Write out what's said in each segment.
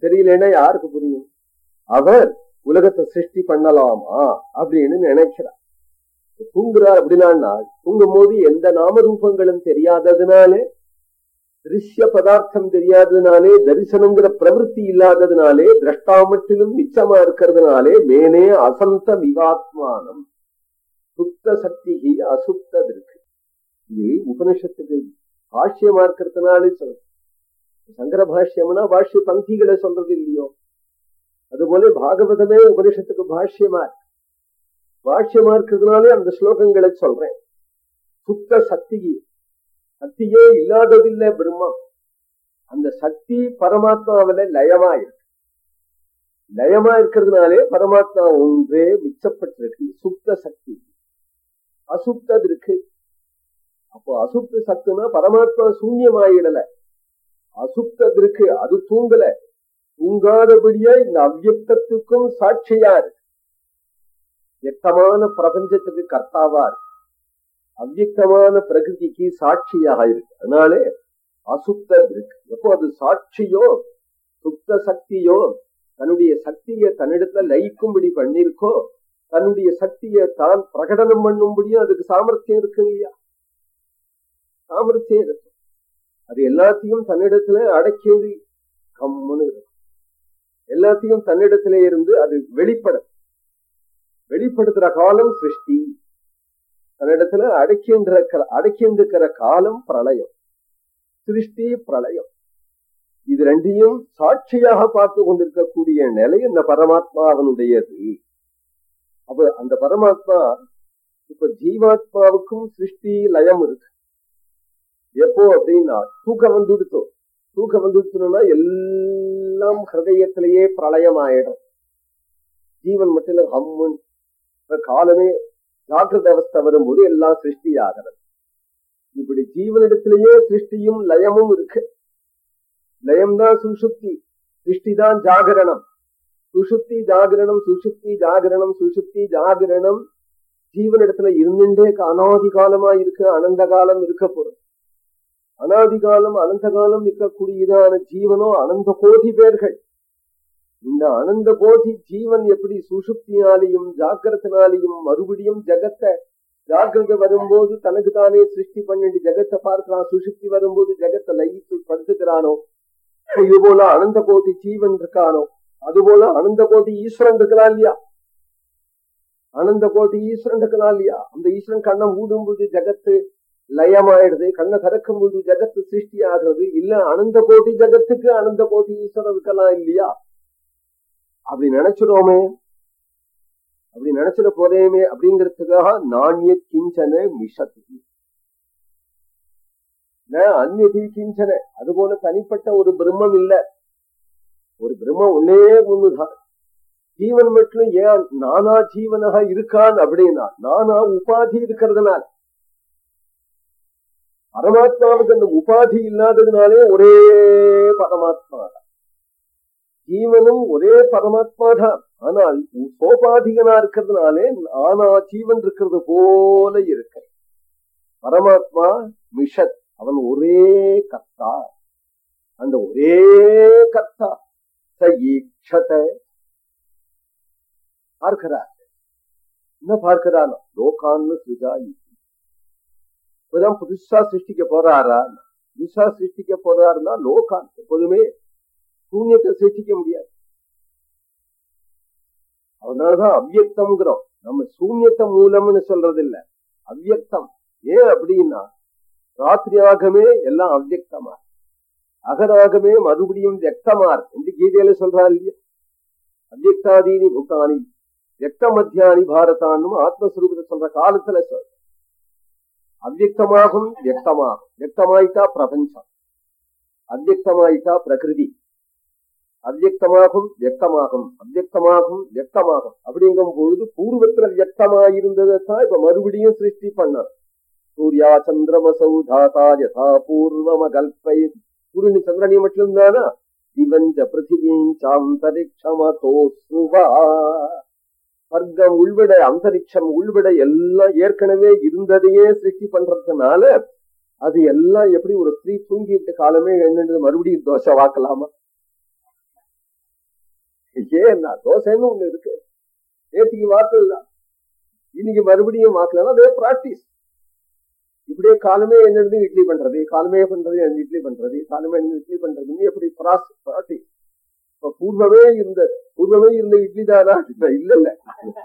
தெரியலன்னா யாருக்கு புரியும்? அவர் உலகத்தை சிருஷ்டி பண்ணலாமா அப்படின்னு நினைக்கிறார். தூங்குறார் அப்படின்னா தூங்கும் போது எந்த நாமரூபங்களும் தெரியாததுனாலே திருஷ்ய பதார்த்தம் தெரியாததுனாலே தரிசனங்கிற பிரவருத்தி இல்லாததுனாலே திரஷ்டாமட்டிலும் மிச்சமா இருக்கிறதுனாலே மேனே அசந்த விவாத்மானம். சுத்த சக்தி அசுத்தது இருக்கு இது உபனிஷத்துக்கு ஆட்சியமா இருக்கிறதுனாலே சொல்றேன் சங்கர பாஷ்யம்னா பாஷ்ய பங்கிகளை சொல்றது இல்லையோ அதுபோல பாகவதமே உபனிஷத்துக்கு பாஷ்யமா இருக்கு பாஷ்யமா இருக்கிறதுனாலே அந்த ஸ்லோகங்களை சொல்றேன் சுத்த சக்தி சக்தியே இல்லாததில்லை பிரம்மம் அந்த சக்தி பரமாத்மாவில லயமா இருக்கு லயமா இருக்கிறதுனாலே பரமாத்மா ஒன்றே மிச்சப்பட்டிருக்கு சுத்த சக்தி அசுத்தது இருக்கு அப்போ அசுத்த சக்தினா பரமாத்மா சூன்யமாயிடல அசுத்தது அது தூங்கல. தூங்காதபடியா இந்த அவ்யுக்தத்துக்கும் சாட்சியா இருக்கு பிரபஞ்சத்துக்கு கர்த்தாவா அவ்யுக்தமான பிரகதிக்கு பிரகிருதிக்கு சாட்சியாக இருக்கு அதனாலே அசுத்தம் இருக்கு எப்போ அது சாட்சியோ சுத்த சக்தியோ தன்னுடைய சக்தியை தன்னிடத்துல லயிக்கும்படி பண்ணிருக்கோ தன்னுடைய சக்தியை தான் பிரகடனம் பண்ணும்படியும் அதுக்கு சாமர்த்தியம் இருக்கு இல்லையா? சாமர்த்தியம் இருக்கு. அது எல்லாத்தையும் தன்னிடத்துல அடக்கி கம்முன்னு எல்லாத்தையும் தன்னிடத்திலே இருந்து அது வெளிப்படும். வெளிப்படுத்துற காலம் சிருஷ்டி. தன்னிடத்துல அடக்கின்ற அடக்கின்றிருக்கிற காலம் பிரளயம். சிருஷ்டி பிரளயம். இது ரெண்டையும் சாட்சியாக பார்த்து கொண்டிருக்கக்கூடிய நிலை இந்த பரமாத்மா அவனுடையது அப்ப அந்த பரமாத்மா இப்ப ஜீவாத்மாவுக்கும் சிருஷ்டி லயம் இருக்கு. எப்போ அப்படின்னா தூக்கம் வந்துடுத்தோம் தூக்கம் வந்துடுத்தோம்னா எல்லாம் ஹிருதயத்திலேயே பிரளயம் ஆயிடும் ஜீவன் மட்டும் ஹம்முன் காலமே ஜாக்கிரத அவஸ்தை வரும்போது எல்லாம் சிருஷ்டி ஆகிறது இப்படி ஜீவனிடத்திலேயே சிருஷ்டியும் லயமும் இருக்கு. லயம் தான் சுசுப்தி சிருஷ்டி தான் ஜாகரணம். சுசுப்தி ஜாகரணம் சுசுப்தி ஜாகரணம் சுசுப்தி ஜாகரணம் ஜீவனிடத்துல இருந்துட்டே அனாதி காலமா இருக்கு அனந்த காலம் இருக்க போறது அனாதி காலம் அனந்த காலம் இருக்கக்கூடியதான ஜீவனோ அனந்த கோடி பேர்கள். இந்த அனந்த கோடி ஜீவன் எப்படி சுசுப்தினாலையும் ஜாக்கிரத்தினாலையும் மறுபடியும் ஜகத்தை ஜாக்கிரத வரும்போது தனக்கு தானே சிருஷ்டி பண்ணிட்டு ஜெகத்தை பார்க்கிறான் சுசுப்தி வரும்போது ஜெகத்தை லயித்து படுத்துக்கிறானோ? இது போல அனந்த கோட்டி ஜீவன் இருக்கானோ? அது போல அனந்த கோட்டி ஈஸ்வரன் இருக்கலாம் இல்லையா? அனந்த கோட்டி ஈஸ்வரன் இருக்கலாம் இல்லையா? அந்த ஈஸ்வரன் கண்ணம் ஊடும்போது ஜெகத்து லயமாயிடுது. கண்ணை திறக்கும் போது ஜெகத்து சிருஷ்டி ஆகிறது இல்ல அனந்த கோட்டி ஜெகத்துக்கு அனந்த கோட்டி ஈஸ்வரன் இருக்கலாம் இல்லையா? அப்படி நினைச்சிடோமே. அப்படி நினைச்சிட போறேமே அப்படிங்கிறதுக்காக நாண்ய கிஞ்சன மிஷத்து. அந்நதி கிஞ்சன. அது போல தனிப்பட்ட ஒரு பிரம்மம் இல்ல. ஒரு பிரம்மம் ஒன்னே ஒண்ணுதான். ஜீவன் மட்டும் ஏன் நானா ஜீவனாக இருக்கான் அப்படின்னா நானா உபாதி இருக்கிறதுனால பரமாத்மாவுக்கு அந்த உபாதி இல்லாததுனாலே ஒரே பரமாத்மா தான் ஜீவனும் ஒரே பரமாத்மா தான் ஆனால் சோபாதிகனா இருக்கிறதுனாலே ஆனா ஜீவன் இருக்கிறது போல இருக்க பரமாத்மா மிஷத் அவன் ஒரே கத்தா அந்த ஒரே கத்தா ச பார்க்கிறார் என்ன பார்க்கிறான் லோகான்னு சுஜாயி இப்பதான் புதுசா சிருஷ்டிக்க போறாரா புதுசா சிருஷ்டிக்க போறாருன்னா லோகான் எப்போதுமே சூன்யத்தை சிருஷ்டிக்க முடியாது அதனாலதான் அவ்வியக்தம்ங்கிறோம் நம்ம சூன்யத்தை மூலம்னு சொல்றது இல்ல அவ்வியக்தம் ஏன் அப்படின்னா ராத்திரியாகமே எல்லாம் அவ்வியக்தமா அகராகமே மறுபடியும் வியக்தமார் என்று கீதையில சொல்றா இல்லையா அவ்வியக்தாதீனி பூத்தானி வியக்த மத்தியானி பாரதான்னு ஆத்மஸ்வரூபத்தை சொல்ற காலத்துல சொல் அவ்வியக்தமாகும் வியக்தமாகும் வியக்தமாயிட்டா பிரபஞ்சம். அவ்வக்தமாயிட்டா பிரகிருதி. அவ்வியக்தமாகும் வியக்தமாகும். அவ்வியக்தமாகும் வியக்தமாகும். அப்படிங்கும் பொழுது பூர்வத்துல வியக்தமாயிருந்ததைத்தான் இப்ப மறுபடியும் சிருஷ்டி பண்ண சூர்யா சந்திரமசௌ தாத்தா யதா பூர்வமகல்பை. சூரியனி சந்திரனி மட்டும்தானா இவஞ்ச பிருத்திவிஞ்சாந்தரிக்ஷமதோ சுவா வர்க்கம் உள்விட அந்தரிக்ஷம் உள்விட எல்லாம் ஏற்கனவே இருந்ததையே சிருஷ்டி பண்றதுனால அது எல்லாம் எப்படி ஒரு ஸ்திரீ தூங்கிட்டு காலமே எழுந்து மறுபடியும் தோசை வாக்கலாமா? ஏன்னா தோசைன்னு ஒண்ணு இருக்கு. நேற்றுக்கு வார்த்தை இன்னைக்கு மறுபடியும் வாக்கலாம் அதே பிராக்டிஸ் இப்படியே காலமே என்னது இட்லி பண்றது காலமே பண்றது இட்லி பண்றது காலமே என்ன இட்லி பண்றதுன்னு எப்படி பிராக்டிஸ் பூர்வமே இருந்த பூர்வமே இருந்த இட்லி தானா? இல்ல இல்ல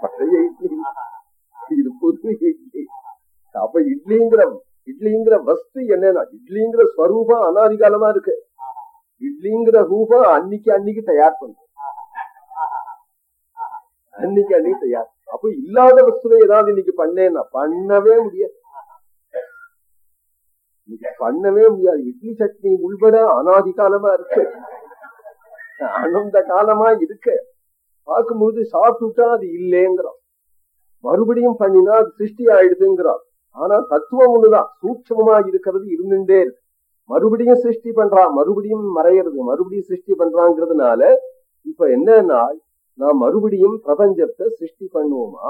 பழைய இட்லி. இது புது இட்லி. அப்ப இட்லிங்கிற இட்லிங்கிற வஸ்து என்னன்னா இட்லிங்கிற ஸ்வரூபம் அனாதிகாலமா இருக்கு. இட்லிங்கிற ரூபம் அன்னைக்கு அன்னைக்கு தயார் பண்றோம். அன்னைக்கு அன்னைக்கு தயார். அப்ப இல்லாத வஸ்துவை ஏதாவது இன்னைக்கு பண்ணேன்னா பண்ணவே முடியாது. பண்ணவே முடியாது. இட்லி சட்னி உள்பட அனாதிகாலமா இருக்கு. அனந்த காலமா இருக்க. பார்க்கும்போது சாப்பிட்டுட்டா அது இல்லைங்கிறோம் மறுபடியும் பண்ணினா அது சிருஷ்டி ஆயிடுதுங்கிறோம் ஆனா தத்துவம் ஒண்ணுதான். சூட்சமா இருக்கிறது இருந்துட்டே இருக்கு. மறுபடியும் சிருஷ்டி பண்றான் மறுபடியும் மறையிறது மறுபடியும் சிருஷ்டி பண்றாங்கிறதுனால இப்ப என்னன்னா நான் மறுபடியும் பிரபஞ்சத்தை சிருஷ்டி பண்ணுவோமா?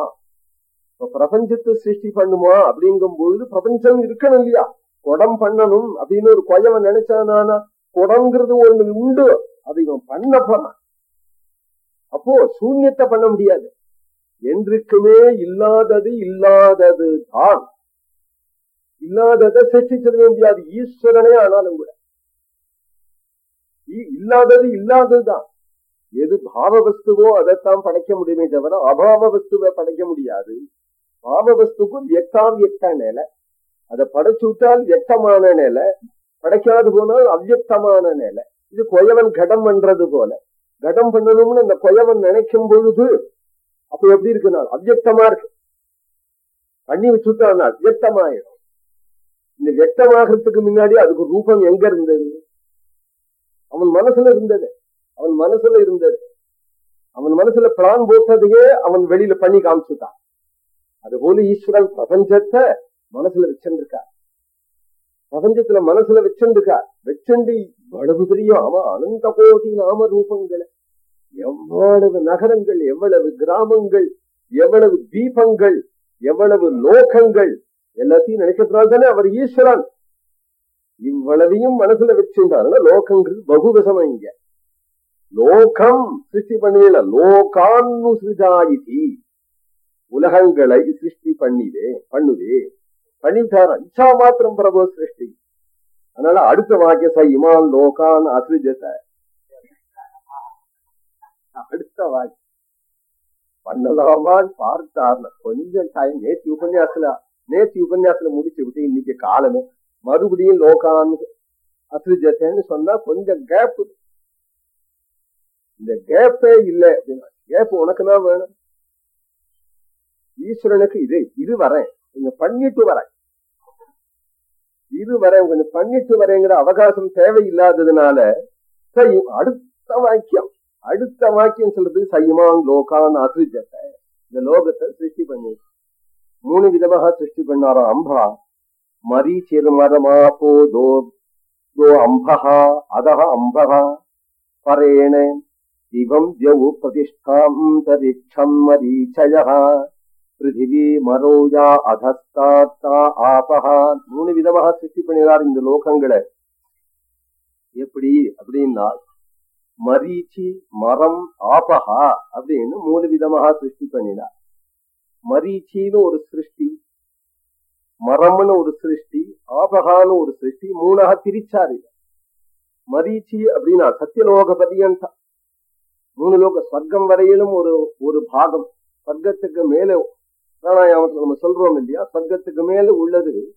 இப்ப பிரபஞ்சத்தை சிருஷ்டி பண்ணுமா அப்படிங்கும் பொழுது பிரபஞ்சம் இருக்கணும் இல்லையா? குடம் பண்ணணும் அப்படின்னு ஒரு கொயவன் நினைச்சானா குடங்கிறது ஒண்ணு உண்டு அதை இவன் பண்ண போறான். அப்போ சூன்யத்தை பண்ண முடியாது. என்றைக்குமே இல்லாதது இல்லாதது தான். இல்லாததை சிருஷ்டிச்சிட முடியாது ஈஸ்வரனே ஆனாலும் கூட. இல்லாதது இல்லாததுதான் எது பாவ வஸ்துவோ அதைத்தான் படைக்க முடியுமே தவிர அபாவ வஸ்துவை படைக்க முடியாது. பாவ வஸ்துக்கும் வியக்தாவியக்த நிலை. அதை படைச்சு விட்டால் எட்டமான நிலை. படைக்காது போனால் அவ்வியக்தமான நிலை. இது கொயவன் கடம் பண்றது போல. கடம் பண்ணணும்னு அந்த கொயவன் நினைக்கும் பொழுது அப்ப எப்படி இருக்குன்னா அவ்வியக்தமா இருக்கு. பண்ணி வச்சுட்டான் அவ்வியக்தமாயிடும் இந்த வியக்தமாகிறதுக்கு முன்னாடி அதுக்கு ரூபம் எங்க இருந்தது? அவன் மனசுல இருந்தது. அவன் மனசுல இருந்தது. அவன் மனசுல பிளான் போட்டதையே அவன் வெளியில பண்ணி காமிச்சுட்டான். அதுபோல ஈஸ்வரன் பிரபஞ்சத்தை மனசுல வச்சிருக்கார் பிரபஞ்சத்துல மனசுல வச்சிருக்கார் வச்சுண்டு இவ்வளவு பெரிய அவ அனந்த கோடி நாம ரூபங்களை. எவ்வளவு நகரங்கள் எவ்வளவு கிராமங்கள் எவ்வளவு தீபங்கள் எவ்வளவு லோகங்கள் எல்லாத்தையும் நினைக்கிறதுனால தானே அவர் ஈஸ்வரன். இவ்வளவையும் மனசுல வச்சிருந்தாருன்னா லோகங்கள் பகுவிசமா இங்க. லோகம் சிருஷ்டி பண்ணுவேல லோகான்னு சிருஜாயிதி. உலகங்களை சிருஷ்டி பண்ணிவே பண்ணுவே பண்ணிவிட்டாரா இச்சா மாத்திரம் பிரபு சிருஷ்டி அதனால அடுத்த வாக்கிய ச இமான் லோகான் அசுஜத அடுத்த வாக்கியம் பண்ணலாமான்னு பார்த்தார்ல கொஞ்சம் டைம் நேற்று உபன்யாசத்துல நேற்று உபன்யாசத்துல முடிச்சு விட்டு இன்னைக்கு காலமே மறுபடியும் லோகான் அசிருஜத்தேன்னு சொன்னா கொஞ்சம் கேப் இந்த கேப்பே இல்லை அப்படின்னா கேப் உனக்கு தான் வேணும் ஈஸ்வரனுக்கு இது இது வரேன் கொஞ்சம் பண்ணிட்டு வரேன் இது வரேன் கொஞ்சம் பண்ணிட்டு வரேங்கிற அவகாசம் தேவையில்லாததுனால செய்யும் அடுத்த வாக்கியம். அடுத்த வாக்கியம் சொல்றது சையமான் லோகான் அசிருஜத்தை இந்த லோகத்தை சிருஷ்டி பண்ணி. மூணு விதமாக சிருஷ்டி பண்ணாராம் அம்பா. மரீச்சிர்மரமாபோ தோ தோ அம்பகா அதக அம்பகா பரேண. திவம் தியவு பிரதிஷ்டாம் மரீச்சயா பிருத்திவி மரோயா அதஸ்தாத்தா ஆபஹா மூணு விதமாக சிருஷ்டி பண்ணினார் இந்த லோகங்களை. எப்படி அப்படின்னா மரீச்சி மரம் ஆபஹா அப்படின்னு மூணு விதமாக சிருஷ்டி பண்ணினார். மரீச்சின்னு ஒரு சிருஷ்டி மரம்னு ஒரு சிருஷ்டி ஆபகான்னு ஒரு சிருஷ்டி மூணாக பிரிச்சாரு. மரீச்சி அப்படின்னா சத்தியலோக பரியந்தம் மூணு லோக ஸ்வர்க்கம் வரையிலும் ஒரு ஒரு பாகம். ஸ்வர்க்கத்துக்கு மேல பிராணாயாமத்துல நம்ம சொல்றோம் இல்லையா? சர்க்கத்துக்கு மேல உள்ளது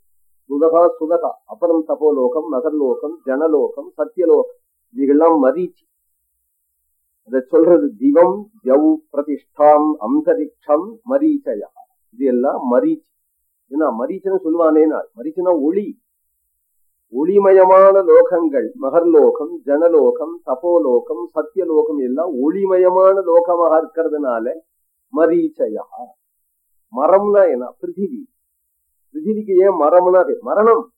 சுதகா சுதகா. அப்புறம் தபோலோகம் நகர்லோகம் ஜனலோகம் சத்தியலோகம். இதுகெல்லாம் மரீச்சி அதை சொல்றது திவம் ஜவ் பிரதிஷ்டாம் அந்தரிக்ஷம் மரீச்சயா. இது எல்லாம் மரீச்சி. ஏன்னா மரீச்சன்னு சொல்லுவானேனா மரீச்சனா ஒளி. ஒளிமயமான லோகங்கள். மகர்லோகம் ஜனலோகம் தபோலோகம் சத்தியலோகம் எல்லாம் ஒளிமயமான லோகமாக இருக்கிறதுனால மரீச்சயா. மரம்னா என்ன? பிருத்திவி. பிருத்திவிக்கு ஏன் மரம்னா மரணம்.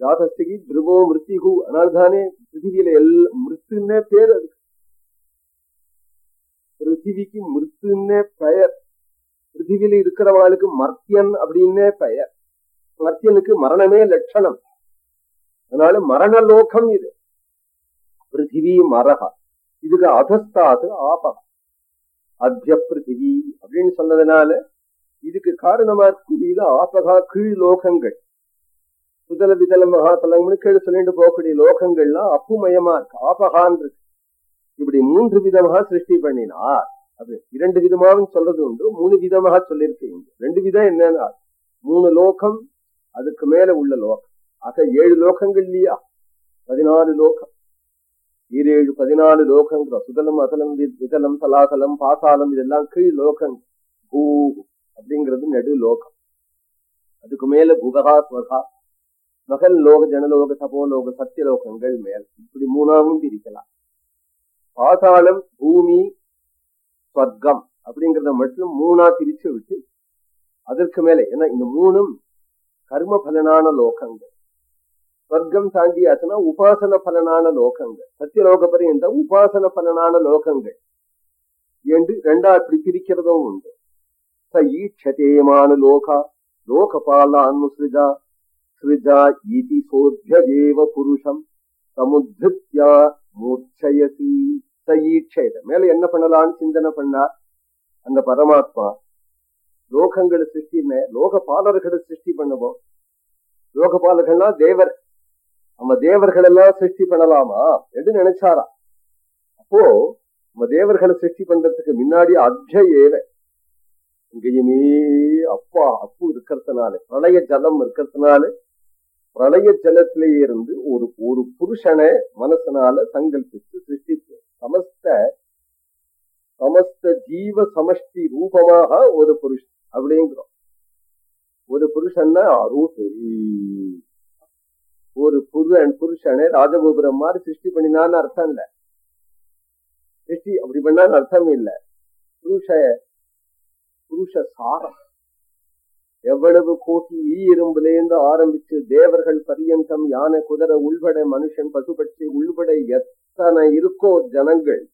ஜாதஸ்திக்கு திருபோ மிருத்திகு. அதனால்தானே பிருத்திவியில எல் மிருத்துன்னே பேர் அது. பிருத்திவிக்கு மிருத்துன்னே பெயர். பிருத்திவியில இருக்கிறவங்களுக்கு மர்த்தியன் அப்படின்னே பெயர். மர்த்தியனுக்கு மரணமே லட்சணம். அதனால மரண லோகம் இது. பிருத்திவி மரக இதுக்கு அதஸ்தாது ஆபகம் அத்திய பிருத்திவி அப்படின்னு சொன்னதுனால இதுக்கு காரணமா இருக்கக்கூடியது ஆபகா கீழ் லோகங்கள். சுதல விதல மகாதலம்னு கீழே சொல்லிட்டு போகக்கூடிய லோகங்கள்லாம் அப்புமயமா இருக்கு. ஆபகான் இருக்கு. இப்படி மூன்று விதமாக சிருஷ்டி பண்ணினார். அது இரண்டு விதமாவும் சொல்றது உண்டு. மூணு விதமாக சொல்லியிருக்கேன் ரெண்டு விதம் என்னன்னா மூணு லோகம் அதுக்கு மேல உள்ள லோகம். ஆக ஏழு லோகங்கள் இல்லையா? பதினாலு லோகம். ஈரேழு பதினாலு லோகங்கிற சுதலம் அசலம் விதலம் சலாசலம் பாசாலம் இதெல்லாம் கீழ் லோகம் பூ அப்படிங்கிறது நடு லோகம். அதுக்கு மேல குகா ஸ்வகா. மகல் லோக ஜனலோக சபோலோக சத்தியலோகங்கள் மேல். இப்படி மூணாவும் பிரிக்கலாம். பாதாளம் பூமி ஸ்வர்க்கம் அப்படிங்கிறத மட்டும் மூணா பிரிச்சு விட்டு அதற்கு மேலே ஏன்னா இந்த மூணும் கர்ம பலனான லோகங்கள். ஸ்வர்க்கம் தாண்டியாச்சுன்னா உபாசன பலனான லோகங்கள் சத்தியலோக பரியந்தம் உபாசன பலனான லோகங்கள் என்று ரெண்டா இப்படி பிரிக்கிறதும் உண்டு ச ஈட்சதேமான லோகா லோகபாலான்முசிருஜா சிருஜா இதி சோத்யேவ புருஷம் சமுத்தியா மூர்ச்சயசி ச ஈட்சேத மேல என்ன பண்ணலாம்னு சிந்தனை பண்ணார் அந்த பரமாத்மா லோகங்களை சிருஷ்டி லோகபாலர்களை சிருஷ்டி பண்ணுவோம் லோகபாலர்கள்னா தேவர் நம்ம தேவர்கள் எல்லாம் சிருஷ்டி பண்ணலாமா என்று நினைச்சாரா? அப்போ நம்ம தேவர்களை சிருஷ்டி பண்றதுக்கு முன்னாடி அத்திய ஏவ. இங்கேயுமே அப்பா அப்பு இருக்கிறதுனால பிரளய ஜலம் இருக்கிறதுனால பிரளய ஜலத்திலேயே இருந்து ஒரு ஒரு புருஷனை மனசனால சங்கல்பித்து சிருஷ்டிப்பு சமஸ்த சமஸ்த ஜீவ சமஷ்டி ரூபமாக ஒரு புருஷன் அப்படிங்கிறோம். ஒரு புருஷன்னா அரூபி ஒரு புருஷன் புருஷனை ராஜகோபுரம் மாதிரி சிருஷ்டி பண்ணினான்னு அர்த்தம் இல்ல. சிருஷ்டி அப்படி பண்ணான்னு அர்த்தம் இல்ல. புருஷ புருஷ சாரம். எவ்வளவு கோட்டி ஈ இரும்புலேருந்து ஆரம்பிச்சு தேவர்கள் பரியந்தம் யானை குதிரை உள்பட மனுஷன் பசுபட்சி உள்பட எத்தனை இருக்கோ ஜனங்கள்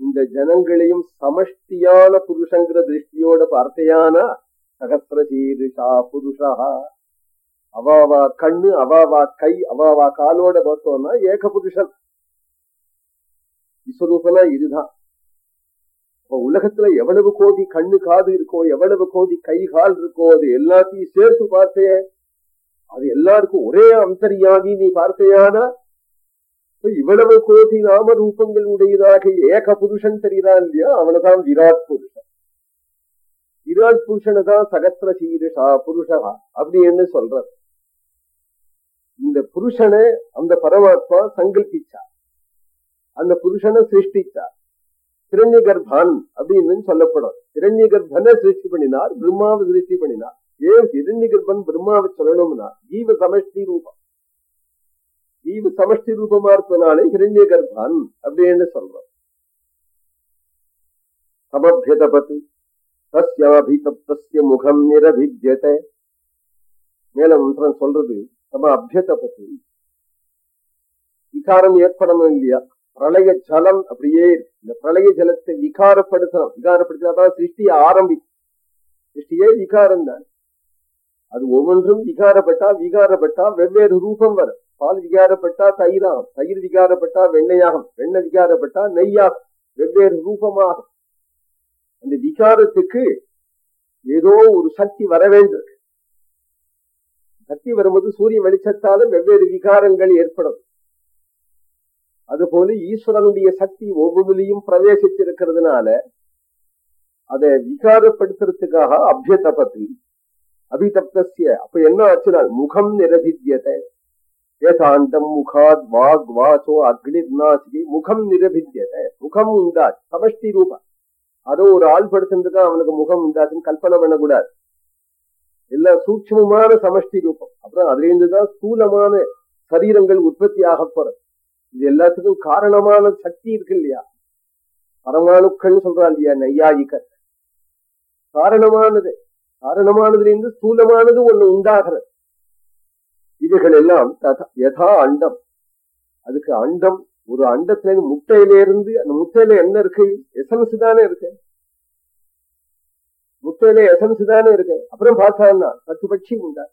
இந்த ஜனங்களையும் சமஷ்டியான புருஷங்கிற திருஷ்டியோட பார்த்தையானா? சகசிரசீருஷா புருஷா. அவாவா கண்ணு அவாவா கை அவாவா காலோட பார்த்தோம்னா ஏக புருஷன் விஸ்வரூபனா இதுதான். இப்ப உலகத்துல எவ்வளவு கோடி கண்ணு காது இருக்கோ எவ்வளவு கோடி கை கால் இருக்கோ அது எல்லாத்தையும் சேர்த்து பார்த்தே அது எல்லாருக்கும் ஒரே அந்தரியாகி நீ பார்த்தையானா? இவ்வளவு கோடி நாம ரூபங்கள் உடையதாக ஏக புருஷன் தெரிகிறான் இல்லையா? அவனதான் விராட் புருஷன். விராட் புருஷனை தான் சகசிர சீருஷா புருஷா அப்படின்னு சொல்றது? இந்த புருஷனை அந்த பரமாத்மா சங்கல்பிச்சார் அந்த புருஷனை சிருஷ்டிச்சார் திரண்ய கர்ப்பான் அப்படின்னு சொல்லப்படும். திரண்ய கர்ப்பனை சிருஷ்டி பண்ணினார் பிரம்மாவை சிருஷ்டி பண்ணினார். ஏன் திரண்ய கர்ப்பன் பிரம்மாவை சொல்லணும்னா ஜீவ சமஷ்டி ரூபம். ஜீவ சமஷ்டி ரூபமா இருப்பனாலே ஹிரண்ய கர்ப்பான் அப்படின்னு சொல்றோம். சமபியதபத்து தஸ்யாபிதப்தஸ்ய முகம் நிரபிஜ்யத்தை மேல மந்திரம் சொல்றது சம அபியதபத்து விகாரம் ஏற்படணும் இல்லையா பிரளய ஜலம் அப்படியே இந்த பிரளய ஜலத்தை விகாரப்படுத்தணும். விகாரப்படுத்தினாதான் சிருஷ்டியை ஆரம்பிக்கும் சிருஷ்டியே விகாரம் தான். அது ஒவ்வொன்றும் விகாரப்பட்டா விகாரப்பட்டா வெவ்வேறு ரூபம் வரும். பால் விகாரப்பட்டா தயிராகும். தயிர் விகாரப்பட்டா வெண்ணையாகும். வெண்ணெய் விகாரப்பட்டா நெய்யாகும். வெவ்வேறு ரூபமாகும். அந்த விகாரத்துக்கு ஏதோ ஒரு சக்தி வர சக்தி வரும்போது சூரிய வெளிச்சத்தாலும் வெவ்வேறு விகாரங்கள் ஏற்படும். அதுபோல ஈஸ்வரனுடைய சக்தி ஒவ்வொன்றிலையும் பிரவேசிச்சிருக்கிறதுனால அதை விகாரப்படுத்துறதுக்காக அபியதபத்து அபிதப்திய அப்ப என்ன ஆச்சுனா முகம் நிரபித்தியத்தை ஏதாண்டம் முகாத் வாக் வாசோ அக்னிர்நாசிகி முகம் நிரபித்தியத்தை முகம் உண்டாச்சு சமஷ்டி ரூபா அதோ ஒரு ஆள் படுத்துறதுக்கு அவனுக்கு முகம் உண்டாச்சுன்னு கல்பனை பண்ணக்கூடாது. எல்லாம் சூட்சமமான சமஷ்டி ரூபம். அப்புறம் அதுல இருந்துதான் ஸ்தூலமான சரீரங்கள் உற்பத்தி ஆக போறது இது எல்லாத்துக்கும் காரணமான சக்தி இருக்கு இல்லையா? பரமாணுக்கள் சொல்றா இல்லையா நையாயிக்கர் காரணமானது. காரணமானதுல இருந்து ஸ்தூலமானது ஒண்ணு உண்டாகிறது. இவைகள் எல்லாம் யதா அண்டம். அதுக்கு அண்டம் ஒரு அண்டத்துல முட்டையில இருந்து அந்த முட்டையில என்ன இருக்கு? எசன்ஸ் தானே இருக்கு. முட்டையில எசன்ஸ் தானே இருக்கு. அப்புறம் பார்த்தான்னா பத்து பட்சி உண்டா?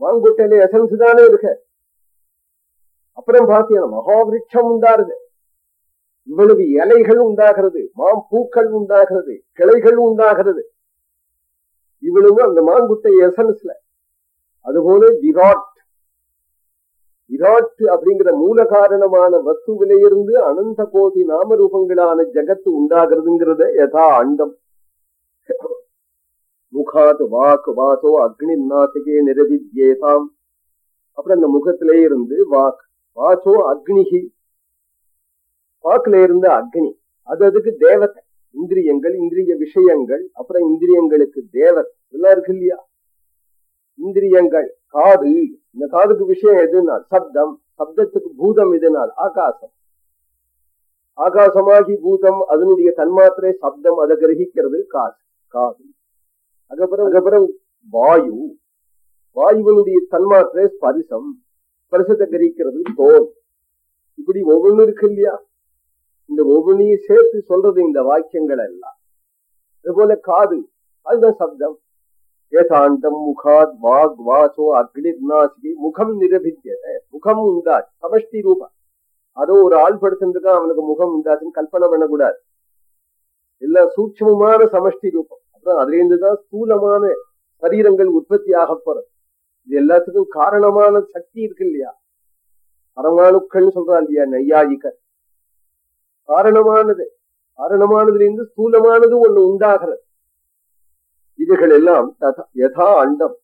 மாங்குட்டையில எசன்ஸ் தானே இருக்கு. அப்புறம் பாத்தீங்கன்னா மகாவிருட்சம் உண்டாருது. இவ்வளவு இலைகள் உண்டாகிறது மாம் பூக்கள் உண்டாகிறது கிளைகள் உண்டாகிறது. இவ்வளவு அந்த மாங்குட்டை எசன்ஸ்ல அதுபோல விராட் விராட் அப்படிங்கிற மூல காரணமான வஸ்துவிலிருந்து அனந்த கோடி நாமரூபங்களான ஜகத்து உண்டாகிறதுங்கிறத யதா அண்டம். முகாத் வாக்கு வாசோ அக்னி நாசகே நிரவித்யேதாம். அப்புறம் அந்த முகத்திலே இருந்து வாக் வாசோ அக்னிகி வாக்குல இருந்து அக்னி அது அதுக்கு தேவத்தை இந்திரியங்கள் இந்திரிய விஷயங்கள் அப்புறம் இந்திரியங்களுக்கு தேவத் எல்லாம் இருக்கு இல்லையா? இந்திரியங்கள். காது இந்த காதுக்கு விஷயம் எதுனால்? சப்தம் சப்தத்துக்கு பூதம் எதுனால்? ஆகாசம். ஆகாசமாகி பூதம் அதனுடைய தன்மாத்திரை சப்தம் அதை கிரகிக்கிறது காசு காது. அதுக்கப்புறம் அதுக்கப்புறம் வாயு. வாயுவனுடைய தன்மாத்திரை ஸ்பரிசம் ஸ்பரிசத்தை கிரகிக்கிறது தோல். இப்படி ஒவ்வொன்னு இருக்கு இல்லையா? இந்த ஒவ்வொன்றையும் சேர்த்து சொல்றது இந்த வாக்கியங்கள் எல்லாம். அதுபோல காது அதுதான் சப்தம். ஏதாண்டம் முகாத் வாக் வாசோ அக்னிர்நாசிகி முகம் நிரபித்திய முகம் உண்டாச்சு சமஷ்டி ரூபம் அதோ ஒரு ஆள் படுத்திருக்கா அவனுக்கு முகம் உண்டாச்சுன்னு கல்பனை பண்ணக்கூடாது எல்லாம் சூட்சமமான சமஷ்டி ரூபம் அப்புறம் அதுல இருந்துதான் ஸ்தூலமான சரீரங்கள் உற்பத்தி ஆகப்படும் போறது இது எல்லாத்துக்கும் காரணமான சக்தி இருக்கு இல்லையா பரமாணுக்கள் சொல்றா இல்லையா நையாயிகர் காரணமானது காரணமானதுல இருந்து ஸ்தூலமானது ஒண்ணு உண்டாகிறது இவைகள் எல்லாம் யதா அண்டம்.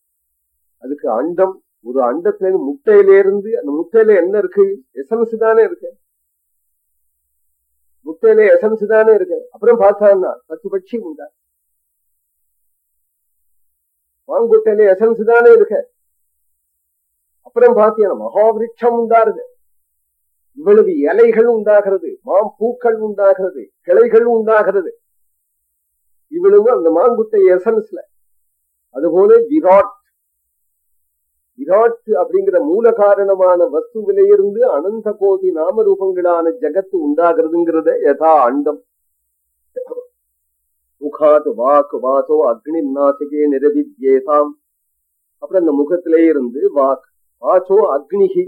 அதுக்கு அண்டம் ஒரு அண்டத்துல இருந்து முட்டையில இருந்து அந்த முட்டையில என்ன இருக்கு? எசன்ஸ் தானே இருக்கு. முட்டையில எசன்ஸ் தானே இருக்கு. அப்புறம் பார்த்தான்னா பத்து பட்சி உண்டா? மாங்குட்டையில எசன்ஸ் தானே இருக்கு. அப்புறம் பாத்தீங்கன்னா மகாவிருட்சம் உண்டாருது இவ்வளவு இலைகள் உண்டாகிறது மாம் பூக்கள் உண்டாகிறது கிளைகள் உண்டாகிறது. இவ்வளவு அந்த மாங்குட்டை எசன்ஸ்ல அதுபோல விராட். விராட் அப்படிங்கிற மூல காரணமான வஸ்துவிலிருந்து அனந்த கோடி நாமரூபங்களான ஜகத்து உண்டாகிறதுங்கிறத யதா அண்டம். முகாத் வாக்கு வாசோ அக்னி நாசிகே நிரபித்யேதாம் அப்புறம் அந்த முகத்திலே இருந்து வாக். வாசோ அக்னிகி.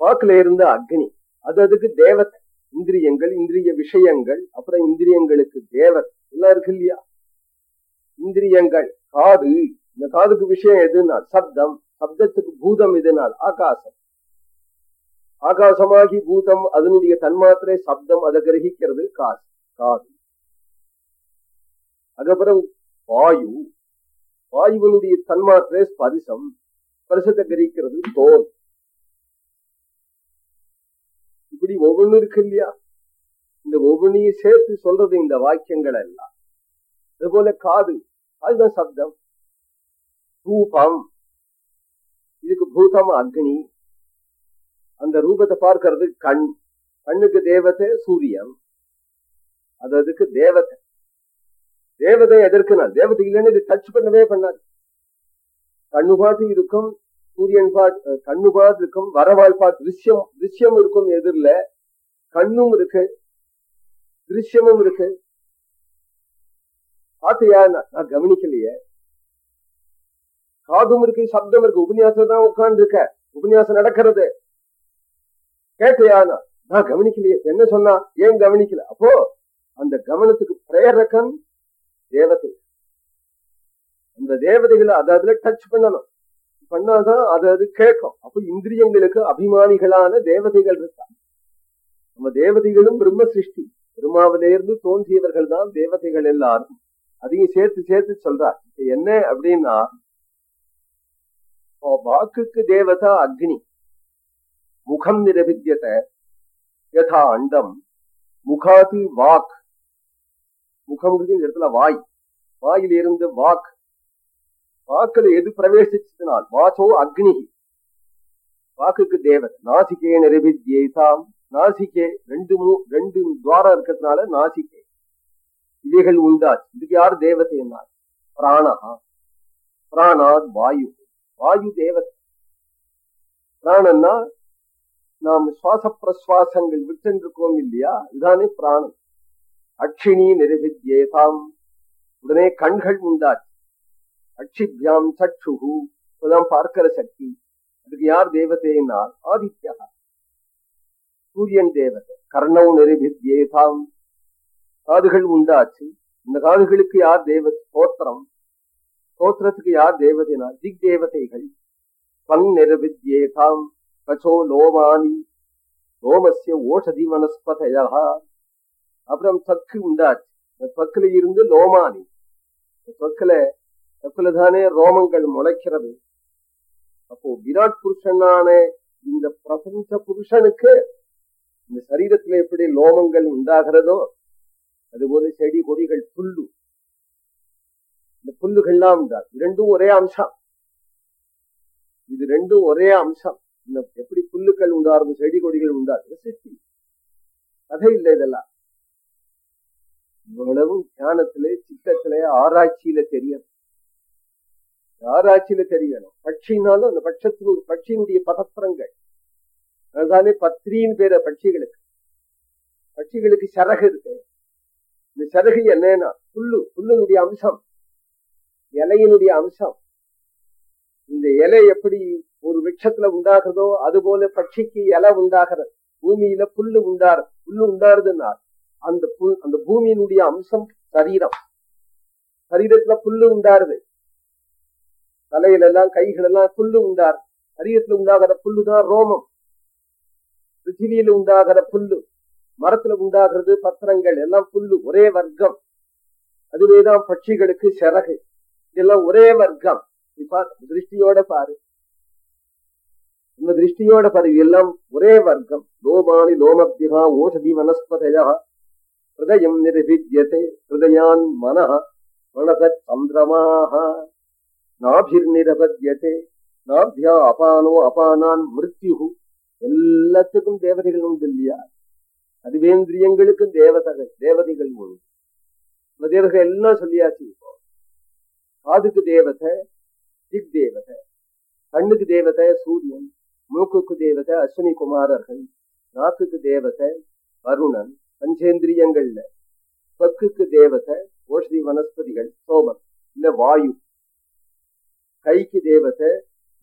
வாக்குல இருந்து அக்னி. அது அதுக்கு தேவத்தை இந்திரியங்கள் இந்திரிய விஷயங்கள் அப்புறம் இந்திரியங்களுக்கு தேவர் எல்லாம் இருக்கு இல்லையா? இந்திரியங்கள் காது. இந்த காதுக்கு விஷயம் எதுனால்? சப்தம். சப்தத்துக்கு பூதம் எதுனால்? ஆகாசம். ஆகாசமாகி பூதம் அதனுடைய தன்மாத்திரை சப்தம் அதை கிரகிக்கிறது காசு காது. அதுக்கப்புறம் வாயு. வாயுவனுடைய தன்மாத்திரை ஸ்பரிசம். ஸ்பரிசத்தை கிரகிக்கிறது தோல். இப்படி ஒவ்வொன்னு இருக்கு இல்லையா இந்த ஒவ்வொன்றையும் சேர்த்து சொல்றது இந்த வாக்கியங்கள் எல்லாம் அதுபோல காது அதுதான் சப்தம். ரூபம். இதுக்கு பூதம் அக்னி. அந்த ரூபத்தை பார்க்கறது கண். கண்ணுக்கு தேவதை சூரியன். அது அதுக்கு தேவதை. தேவதை எதற்குனா தேவதை இல்லைன்னு இது டச் பண்ணவே பண்ணாது. கண்ணு பாட்டு இருக்கும் சூரியன் பாட்டு கண்ணு பாட்டு இருக்கும் வரவாள் பாட் திருஷ்யம் திருஷ்யம் இருக்கும் எதிரில கண்ணும் இருக்கு திருஷ்யமும் இருக்கு. பாத்தியா நான் கவனிக்கலையே. காதும் இருக்கு சப்தம் இருக்கு உபன்யாசம் தான் உட்கார்ந்து இருக்க உபன்யாசம் நடக்கிறது. கேட்டையா நான்? கவனிக்கலையே. என்ன சொன்னா? ஏன் கவனிக்கல? அப்போ அந்த கவனத்துக்கு பிரேரகம் தேவதை. அந்த தேவதைகளை அத அதுல டச் பண்ணணும். பண்ணாதான் அது அது கேட்கும். அப்ப இந்திரியங்களுக்கு அபிமானிகளான தேவதைகள் இருக்கா நம்ம தேவதைகளும் பிரம்ம சிருஷ்டி. பெருமாவிலேருந்து தோன்றியவர்கள் தான் தேவதைகள் எல்லாரும். அதையும் சேர்த்து சேர்த்து சொல்றார். என்ன அப்படின்னா வாக்குக்கு தேவதா அக்னி. முகம் நிரபித்தியத யதா அண்டம். முகாது வாக். முகம் இந்த இடத்துல வாய். வாயிலிருந்து வாக். வாக்குல எது பிரவேசிச்சதுனால் வாசோ அக்னி வாக்குக்கு தேவதை நாசிகே தாம் நாசிகே ரெண்டு மூ ரெண்டு துவாரம் இருக்கிறதுனால நாசிகே. இவைகள் உண்டாச்சு. இதுக்கு யார் தேவதை என்னார் பிராணா. பிராணாத் வாயு. வாயு தேவதை பிராணன்னா நாம் சுவாச பிரசுவாசங்கள் விட்டென்றிருக்கோம் இல்லையா? இதுதானே பிராணம். அக்ஷினி நிரபித்யேதாம். உடனே கண்கள் உண்டாச்சு. அக்ஷிபியாம் சற்றுகு இப்பதான் பார்க்கிற சக்தி. அதுக்கு யார் தேவதைனால் ஆதித்யா. சூரியன் தேவதை. கர்ணவ் நெருபித்யேதாம். காதுகள் உண்டாச்சு. இந்த காதுகளுக்கு யார் தேவ ஸ்தோத்திரம்? ஸ்தோத்திரத்துக்கு யார் தேவதைனா திக் தேவதைகள் பன் நிரபித்யேதாம். கச்சோ லோமானி. லோமசிய ஓஷதி வனஸ்பதையா. அப்புறம் சக்கு உண்டாச்சு. இந்த பக்குல இருந்து லோமானி. பக்குல பக்குல ரோமங்கள் முளைக்கிறது. அப்போ விராட் புருஷனான இந்த பிரபஞ்ச புருஷனுக்கு இந்த சரீரத்துல எப்படி லோமங்கள் உண்டாகிறதோ அதுபோல செடி கொடிகள் புல்லு. இந்த புல்லுகள்லாம் உண்டாது. இரண்டும் ஒரே அம்சம். இது ரெண்டும் ஒரே அம்சம். இந்த எப்படி புல்லுக்கள் உண்டாருது செடி கொடிகள் உண்டாது சித்தி. கதை இல்லை இதெல்லாம். இவ்வளவு தியானத்திலே சித்தத்திலே ஆராய்ச்சியில தெரியும் ஆராய்ச்சியில தெரியணும். பட்சினாலும் அந்த பட்சத்தின் பட்சியினுடைய பதத்திரங்கள் அதுதானே பத்ரின்னு பேர பட்சிகளுக்கு. பட்சிகளுக்கு சரகு இருக்கு. இந்த சரகு என்னன்னா புல்லு புல்லுனுடைய அம்சம். இலையினுடைய அம்சம். இந்த இலை எப்படி ஒரு விட்சத்துல உண்டாகிறதோ அது போல பட்சிக்கு இலை உண்டாகிறது. பூமியில புல்லு உண்டாரு புல்லு உண்டாருதுன்னா அந்த புல் அந்த பூமியினுடைய அம்சம் சரீரம். சரீரத்துல புல்லு உண்டாருது. தலையில எல்லாம் கைகள் எல்லாம் புல்லு உண்டார். சரீரத்துல உண்டாகிற புல்லுதான் ரோமம். பிருத்திவியில உண்டாகிற புல்லு மரத்துல உண்டாகிறது பத்திரங்கள் எல்லாம் புல்லு ஒரே வர்க்கம். அதுவேதான் பட்சிகளுக்கு சிறகு இதெல்லாம் ஒரே வர்க்கம். திருஷ்டியோட பாரு. இந்த திருஷ்டியோட பாரு எல்லாம் ஒரே வர்க்கம். லோமானி லோமத்தியா ஓஷதி வனஸ்பதையா. ஹிருதயம் நிரபித்யதே ஹிருதயான் மன மனத சந்திரமாக நாபிர்நிரபத்யதே நாபியா அபானோ அபானான் மிருத்யு எல்லாத்துக்கும் தேவதைகள் உண்டு இல்லையா? அறிவேந்திரியங்களுக்கும் தேவதைகள் தேவதைகள் உண்டு. இந்த தேவதைகள் எல்லாம் சொல்லியாச்சு இப்போ. காதுக்கு தேவதை திக் தேவதை கண்ணுக்கு தேவதை சூரியன் மூக்குக்கு தேவதை அஸ்வினி குமாரர்கள் நாக்குக்கு தேவதை வருணன் பஞ்சேந்திரியங்கள்ல பக்குக்கு தேவதை ஓஷதி வனஸ்பதிகள் சோமன் இல்ல வாயு. கைக்கு தேவதை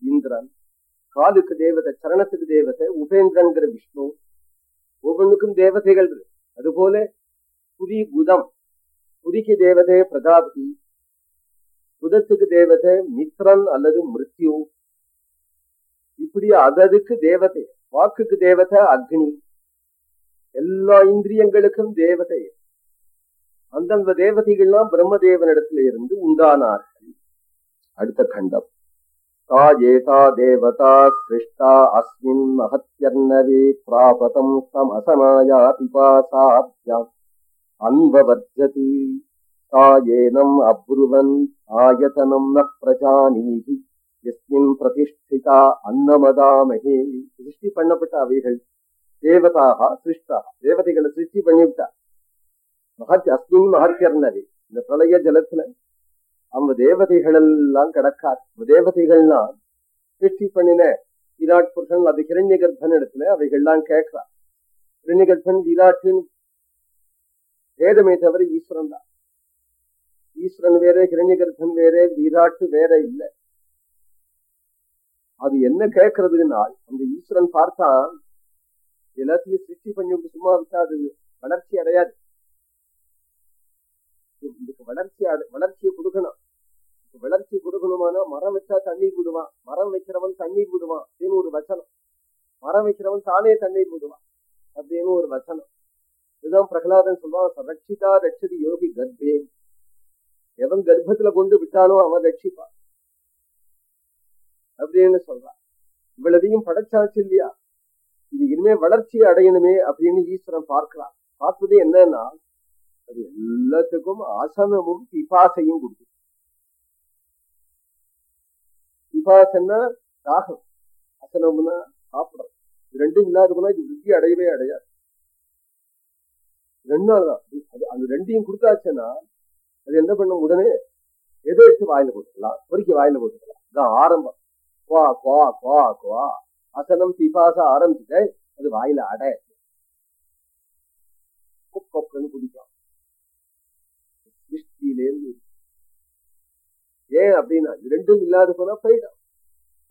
இந்திரன் காலுக்கு தேவதை சரணத்துக்கு தேவதை உபேந்திரன்கிற விஷ்ணு ஒவ்வொன்றுக்கும் தேவதைகள் இருக்கு அதுபோல புதி குதம் புதிக்கு தேவதை பிரஜாபதி புதத்துக்கு தேவதை மித்ரன் அல்லது மிருத்யு. இப்படி அததுக்கு தேவதை வாக்குக்கு தேவதை அக்னி. எல்லா இந்திரியங்களுக்கும் தேவதை அந்தந்த தேவதைகள்லாம் பிரம்மதேவனிடத்துல இருந்து உண்டானார்கள். அடுத்த கண்டம். சா ஏதா தேவதா சிருஷ்டா அஸ்மின் மகத்யர்ணவே பிராபதம் சமசமாயா பிபாசாப்யாம் அன்பவர்ஜதி சா ஏனம் அப்ருவன் ஆயதனம் ந பிரஜானீகி. எஸ்மின் பிரதிஷ்டிதா அன்னமதாமகே. சிருஷ்டி பண்ணப்பட்ட அவைகள் தேவதாக சிருஷ்டா. தேவதைகளை சிருஷ்டி பண்ணிவிட்டார். மகத் அஸ்மின் மகத்யர்ணவே இந்த பிரளய ஜலத்துல அவங்க தேவதைகள் எல்லாம் கிடக்கார் தேவதைகள்னா சிருஷ்டி பண்ணின விராட் புருஷன் அது கிரண்ய கர்ப்பன் இடத்துல அவைகள்லாம் கேட்கிறார். கிரண்ய கர்ப்பன் விராட்டுன்னு வேதமே தவிர ஈஸ்வரன் தான். ஈஸ்வரன் வேற கிரண்ய கர்ப்பன் வேற விராட்டு வேற இல்லை. அது என்ன கேட்கறதுனால் அந்த ஈஸ்வரன் பார்த்தா எல்லாத்தையும் சிருஷ்டி பண்ணி சும்மா விட்டா அது வளர்ச்சி அடையாது. இதுக்கு வளர்ச்சி வளர்ச்சியை கொடுக்கணும் வளர்ச்சி கொடுக்கணுமானா மரம் வச்சா தண்ணீர் விடுவான் மரம் வைக்கிறவன் தண்ணீர் விடுவான் அப்படின்னு ஒரு வச்சனம் மரம் வைக்கிறவன் தானே தண்ணீர் விடுவான் அப்படின்னு ஒரு வச்சனம் இதுதான் பிரகலாதன் சொல்லுவான் ரட்சிதா ரட்சதி யோகி கர்ப்பே. எவன் கர்ப்பத்துல கொண்டு விட்டானோ அவன் ரட்சிப்பான். அப்படின்னு சொல்றான். இவ்வளதையும் படைச்சாச்சு இல்லையா? இது இனிமே வளர்ச்சி அடையணுமே அப்படின்னு ஈஸ்வரன் பார்க்கிறான். பார்த்தது என்னன்னா அது எல்லாத்துக்கும் ஆசனமும் பிபாசையும் கொடுக்கும். பிபாசன்னா தாகம். அசனம்னா சாப்பிடும் இது ரெண்டும் இல்லாத போனா இது விருத்தி அடையவே அடையாது. ரெண்டு நாள் தான். அது அந்த ரெண்டையும் கொடுத்தாச்சுன்னா அது என்ன பண்ணும்? உடனே எதை எடுத்து வாயில போட்டுக்கலாம்? பொறுக்கி வாயில போட்டுக்கலாம். இதான் ஆரம்பம். குவா குவா குவா குவா. அசனம் பிபாசா ஆரம்பிச்சுட்டு அது வாயில அடையாச்சு கொப்புன்னு குடிக்கும். திருஷ்டியிலேருந்து. ஏன் அப்படின்னா ரெண்டும் இல்லாத போனா போயிடும்.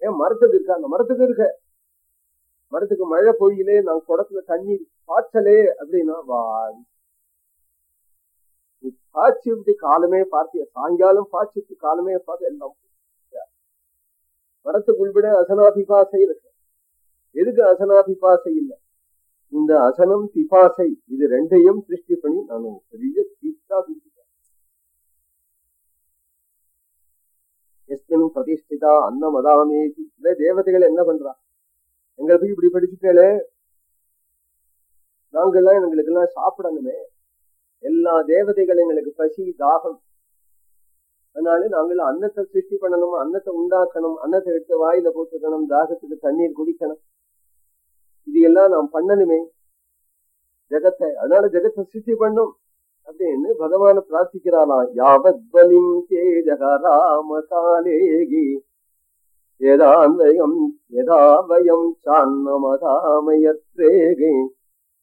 ஏன் மரத்துக்கு இருக்கா? அந்த மரத்துக்கு இருக்க. மரத்துக்கு மழை பொழியிலே நாங்க குடத்துல தண்ணி பாய்ச்சலே அப்படின்னா வாடி நீ பாய்ச்சி விட்டு காலமே பார்த்திய? சாயங்காலம் பாய்ச்சி விட்டு காலமே பார்த்து எல்லாம் மரத்துக்கு உள்விட அசனாபிபாசை இருக்கு. எதுக்கு அசனாபிபாசை இல்லை? இந்த அசனம் பிபாசை இது ரெண்டையும் சிருஷ்டி பண்ணி நான் பெரிய தீர்த்தா எஸ்மின் பிரதிஷ்டிதா அன்னம் அதாமேதி தேவதைகள் என்ன பண்றா? எங்களை போய் இப்படி படிச்சுட்டே நாங்கெல்லாம் எங்களுக்கு எல்லாம் சாப்பிடணுமே. எல்லா தேவதைகள் எங்களுக்கு பசி தாகம். அதனால நாங்கள் அன்னத்தை சிருஷ்டி பண்ணணும் அன்னத்தை உண்டாக்கணும் அன்னத்தை எடுத்து வாயில போட்டுக்கணும் தாகத்துக்கு தண்ணீர் குடிக்கணும். இது எல்லாம் நாம் பண்ணணுமே. ஜெகத்தை அதனால ஜெகத்தை சிருஷ்டி பண்ணும். அப்படின்னு பகவான பிரார்த்திக்கிறானா யாவத் பலிம் தேஜக ராம காலேகி ஏதாந்தயம் யதா வயம் சான்னமதாமயத்ரேகே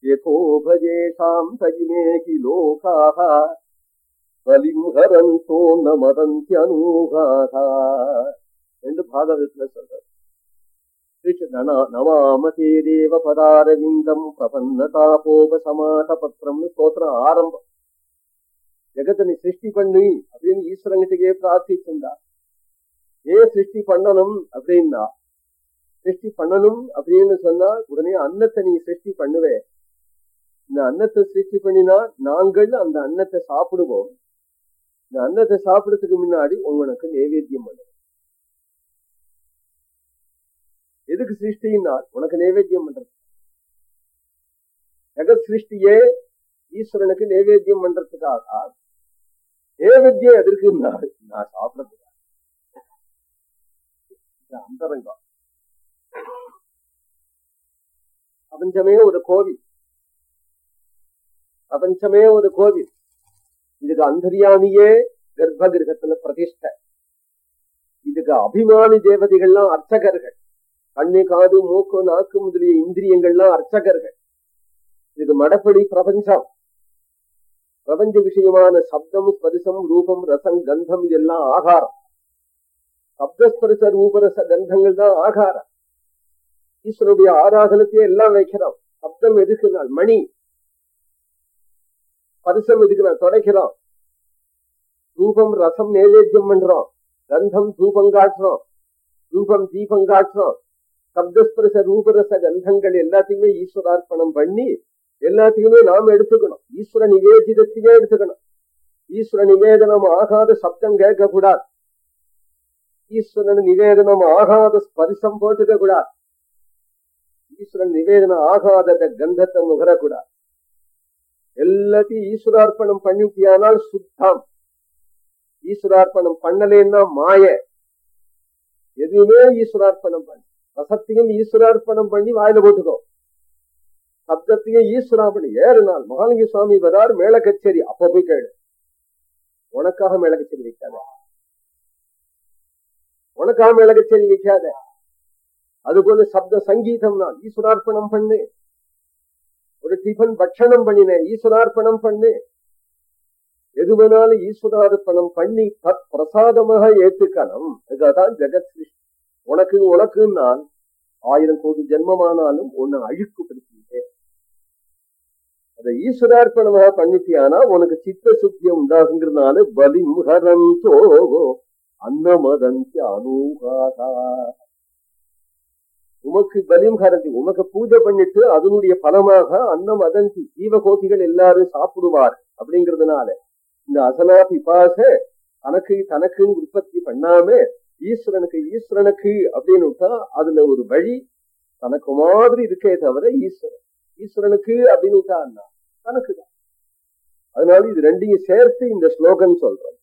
யதோ லோகாக. தஜிமேகி லோகாः பலிம் ஹரந்தோ ந என்று பாகவதத்துல சொல்றார். நமாமதே தேவ பதாரவிந்தம் பிரபன்னதாபோபசமாத பத்திரம்னு ஸ்தோத்திரம் ஆரம்பம். ஜெகத்தை நீ சிருஷ்டி பண்ணி அப்படின்னு ஈஸ்வரங்கிட்டே பிரார்த்திச்சுண்டா ஏன் சிருஷ்டி பண்ணணும் அப்படின்னா சிருஷ்டி பண்ணணும் அப்படின்னு சொன்னா உடனே அன்னத்தை நீ சிருஷ்டி பண்ணுவே இந்த அன்னத்தை சிருஷ்டி பண்ணினா நாங்கள் அந்த அன்னத்தை சாப்பிடுவோம் இந்த அன்னத்தை சாப்பிடறதுக்கு முன்னாடி உங்களுக்கு நைவேத்தியம் பண்ணுவோம் எதுக்கு சிருஷ்டின்னா உனக்கு நைவேத்தியம் பண்றது ஜெகத் சிருஷ்டியே ஈஸ்வரனுக்கு நைவேத்தியம் பண்றதுக்காக நைவேத்தியம் எதற்கு நான் சாப்பிடறதுக்காக அந்தரங்கம் பிரபஞ்சமே ஒரு கோவில் பிரபஞ்சமே ஒரு கோவில் இதுக்கு அந்தரியாமியே கர்ப்பகிரகத்துல பிரதிஷ்ட. இதுக்கு அபிமானி தேவதைகள்லாம் அர்ச்சகர்கள். கண்ணு காது மூக்கு நாக்கு முதலிய இந்திரியங்கள்லாம் அர்ச்சகர்கள். இதுக்கு மடப்படி பிரபஞ்சம். பிரபஞ்ச விஷயமான சப்தம் ஸ்பரிசம் ரூபம் ரசம் கந்தம் இதெல்லாம் ஆகாரம். சப்தஸ்பரிச ரூபரச கந்தங்கள் தான் ஆகாரம். ஈஸ்வருடைய ஆராதனத்தையே எல்லாம் வைக்கிறோம் சப்தம் எதுக்குனால் மணி. ஸ்பரிசம் எதுக்குனால் தொடக்கிறோம் ரூபம் ரசம் நைவேத்தியம் பண்றோம் கந்தம் தூபம் காட்டுறோம் ரூபம் தீபம் காட்டுறோம் சப்தஸ்பரிச ரூபரச கந்தங்கள் எல்லாத்தையுமே ஈஸ்வரார்ப்பணம் பண்ணி எல்லாத்தையுமே நாம் எடுத்துக்கணும். ஈஸ்வர நிவேதிதத்தையே எடுத்துக்கணும். ஈஸ்வர நிவேதனம் ஆகாத சப்தம் கேட்கக்கூடாது. ஈஸ்வரன் நிவேதனம் ஆகாத ஸ்பரிசம் போட்டுக்க கூடாது ஈஸ்வரன் நிவேதனம் ஆகாத கந்தத்தை நுகரக்கூடாது. எல்லாத்தையும் ஈஸ்வரார்ப்பணம் பண்ணிட்டியானால் சுத்தம். ஈஸ்வரார்ப்பணம் பண்ணலேன்னா மாய. எதுவுமே ஈஸ்வரார்ப்பணம் பண்ணி வசத்தையும் ஈஸ்வரார்ப்பணம் பண்ணி வாயில போட்டுக்கோ. சப்தத்தையும் ஈஸ்வராப்பணி ஏறினால் நாள் மகாலிங்க சுவாமி வரார் மேல கச்சேரி அப்ப போய் கேளு. உனக்காக மேல கச்சேரி வைக்காத. உனக்காக மேல கச்சேரி வைக்காத. அது போல சப்த சங்கீதம் நான் ஈஸ்வரார்ப்பணம் பண்ணு. ஒரு டிஃபன் பட்சணம் பண்ணினேன் ஈஸ்வரார்ப்பணம் பண்ணு. எது வேணாலும் ஈஸ்வரார்ப்பணம் பண்ணி தத் பிரசாதமாக ஏத்துக்கணும். அதுதான் ஜெகத் சிருஷ்டி. உனக்கு உனக்கு நான் ஆயிரம் கோடி ஜென்மமானாலும் உன்னை அழுக்குப்படுத்திட்டேன் அதை ஈஸ்வரார்ப்பணமாக பண்ணிட்டியானா உனக்கு சித்த சுத்தி உண்டாகுங்கிறதுனால பலிம் ஹரந்தோ அன்னமதந்தி அனுகாதா உமக்கு பலிம் ஹரந்தி உமக்கு பூஜை பண்ணிட்டு அதனுடைய பலமாக அன்னம் அதந்தி ஜீவகோட்டிகள் எல்லாரும் சாப்பிடுவார் அப்படிங்கிறதுனால இந்த அசனா பிபாச தனக்கு தனக்குன்னு உற்பத்தி பண்ணாம ஈஸ்வரனுக்கு ஈஸ்வரனுக்கு அப்படின்னு அதுல ஒரு வழி தனக்கு மாதிரி இருக்கே தவிர ஈஸ்வரன் ஈஸ்வரனுக்கு அப்படின்னு தனக்கு தான் அதனால இது ரெண்டையும் சேர்த்து இந்த ஸ்லோகன் சொல்றோம்.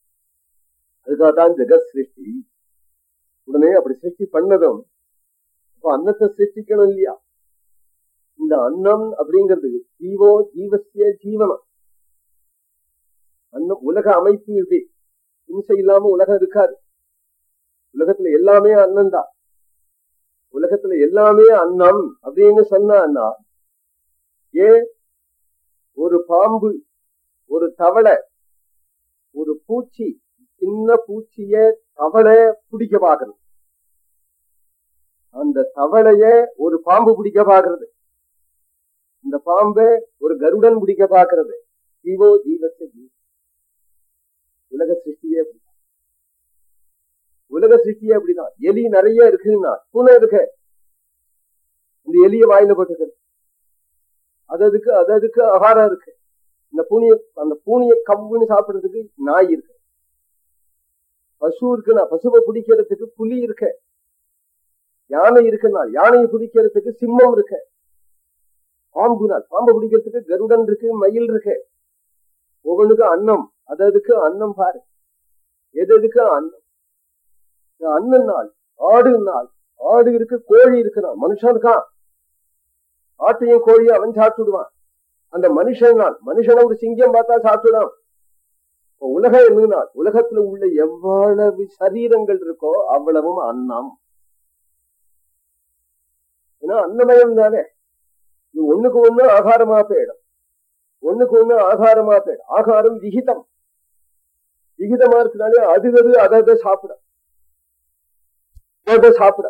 அதுக்காக தான் ஜெகத் சிருஷ்டி உடனே அப்படி சிருஷ்டி பண்ணதும் இப்போ அன்னத்தை சிருஷ்டிக்கணும் இல்லையா? இந்த அன்னம் அப்படிங்கிறது ஜீவோ ஜீவசிய ஜீவனம் அன்னம் உலக அமைப்பு இது. இம்சை இல்லாம உலகம் இருக்காது. உலகத்துல எல்லாமே அன்னம் தான் உலகத்துல எல்லாமே அன்னம் அப்படின்னு சொன்னா ஏன்? ஒரு பாம்பு ஒரு தவளை ஒரு பூச்சி சின்ன பூச்சிய தவளை பிடிக்க பாக்குறது அந்த தவளைய ஒரு பாம்பு பிடிக்க பாக்குறது இந்த பாம்பை ஒரு கருடன் பிடிக்க பாக்குறது ஜீவோ ஜீவத்தை உலக சிருஷ்டியே அப்படி உலக சிருஷ்டியே அப்படிதான். எலி நிறைய இருக்குன்னா பூனை இருக்க. இந்த எலிய வாயில போட்டுக்கிறது. அது அதுக்கு அது அதுக்கு ஆகாரம் இருக்கு. இந்த பூனிய அந்த பூனிய கவ்வுன்னு சாப்பிடுறதுக்கு நாய் இருக்கு. பசு இருக்குன்னா பசுவை பிடிக்கிறதுக்கு புலி இருக்க. யானை இருக்குன்னா யானையை பிடிக்கிறதுக்கு சிம்மம் இருக்க. பாம்பு நாள் பாம்பை பிடிக்கிறதுக்கு கருடன் இருக்கு மயில் இருக்கு. ஒவ்வொன்றுக்கு அன்னம் அததுக்கு அதுக்கு அன்னம் பாரு. எது எதுக்கு அன்னம் அண்ணன் நாள் ஆடு நாள் ஆடு இருக்கு கோழி இருக்குன்னா மனுஷன் இருக்கான் ஆட்டையும் கோழியும் அவன் சாப்பிட்டுடுவான். அந்த மனுஷன் நாள் மனுஷனை ஒரு சிங்கம் பார்த்தா சாப்பிட்டுடான் உலகம் என்னன்னா உலகத்துல உள்ள எவ்வளவு சரீரங்கள் இருக்கோ அவ்வளவும் அன்னம். ஏன்னா அன்னமயம் தானே. இது ஒண்ணுக்கு ஒண்ணு ஆகாரமா போயிடும். ஒண்ணுக்கு ஒண்ணு ஆகாரமா போயிடும். ஆகாரம் விகிதம். விகிதமா இருக்கிறாலே அது அது அதை சாப்பிட அதை சாப்பிட